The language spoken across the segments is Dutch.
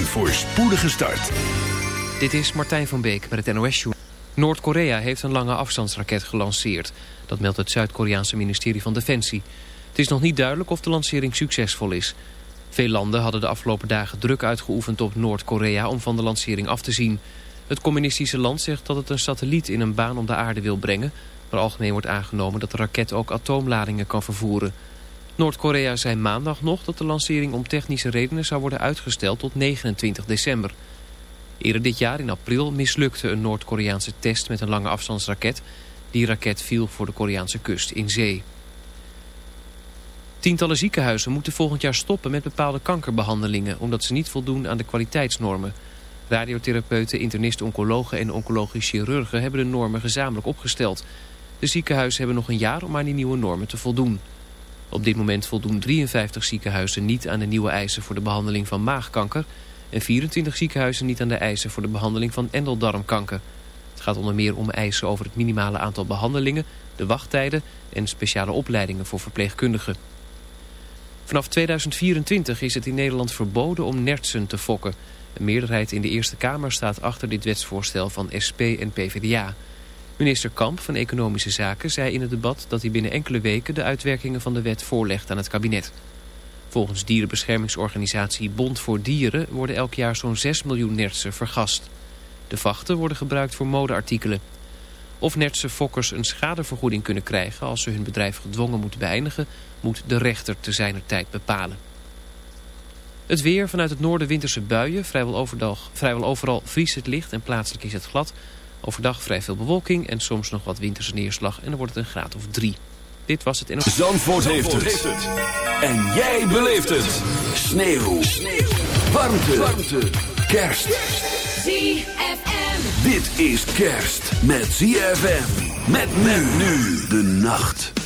Een voorspoedige start. Dit is Martijn van Beek met het nos -show. Noord-Korea heeft een lange afstandsraket gelanceerd. Dat meldt het Zuid-Koreaanse ministerie van Defensie. Het is nog niet duidelijk of de lancering succesvol is. Veel landen hadden de afgelopen dagen druk uitgeoefend op Noord-Korea om van de lancering af te zien. Het communistische land zegt dat het een satelliet in een baan om de aarde wil brengen... maar algemeen wordt aangenomen dat de raket ook atoomladingen kan vervoeren... Noord-Korea zei maandag nog dat de lancering om technische redenen zou worden uitgesteld tot 29 december. Eerder dit jaar in april mislukte een Noord-Koreaanse test met een lange afstandsraket. Die raket viel voor de Koreaanse kust in zee. Tientallen ziekenhuizen moeten volgend jaar stoppen met bepaalde kankerbehandelingen... omdat ze niet voldoen aan de kwaliteitsnormen. Radiotherapeuten, internisten-oncologen en oncologisch chirurgen hebben de normen gezamenlijk opgesteld. De ziekenhuizen hebben nog een jaar om aan die nieuwe normen te voldoen. Op dit moment voldoen 53 ziekenhuizen niet aan de nieuwe eisen voor de behandeling van maagkanker... en 24 ziekenhuizen niet aan de eisen voor de behandeling van endeldarmkanker. Het gaat onder meer om eisen over het minimale aantal behandelingen, de wachttijden en speciale opleidingen voor verpleegkundigen. Vanaf 2024 is het in Nederland verboden om nertsen te fokken. Een meerderheid in de Eerste Kamer staat achter dit wetsvoorstel van SP en PvdA... Minister Kamp van Economische Zaken zei in het debat dat hij binnen enkele weken de uitwerkingen van de wet voorlegt aan het kabinet. Volgens dierenbeschermingsorganisatie Bond voor Dieren worden elk jaar zo'n 6 miljoen nertsen vergast. De vachten worden gebruikt voor modeartikelen. Of nertse fokkers een schadevergoeding kunnen krijgen als ze hun bedrijf gedwongen moeten beëindigen, moet de rechter te zijner tijd bepalen. Het weer vanuit het noorden winterse buien, vrijwel, overdag, vrijwel overal vriest het licht en plaatselijk is het glad. Overdag vrij veel bewolking en soms nog wat winterse neerslag. En dan wordt het een graad of drie. Dit was het in... Zandvoort, heeft, het. En jij beleeft het. Sneeuw. Sneeuw. Warmte. Warmte. Kerst. ZFM. Dit is kerst met ZFM. Met men nu de nacht.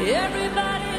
Everybody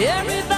Everybody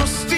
lost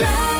Stel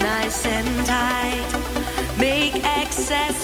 Nice and tight, Make excess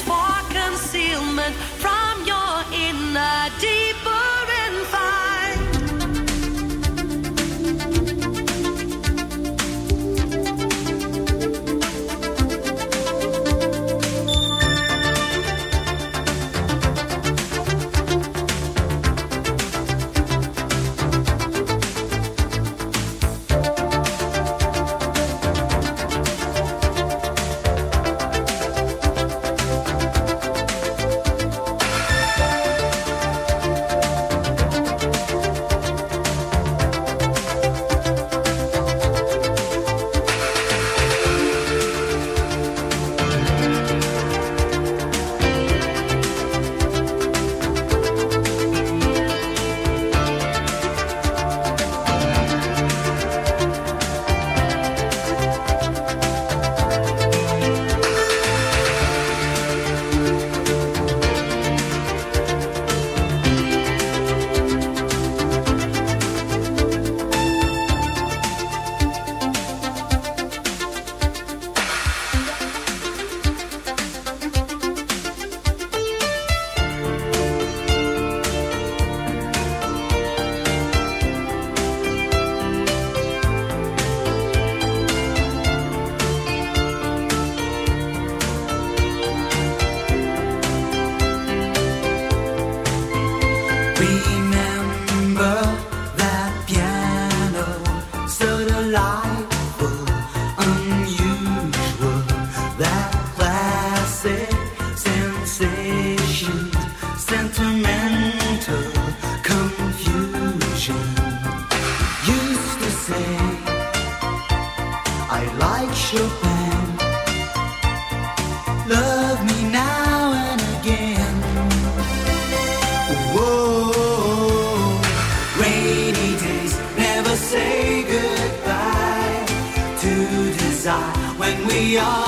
야.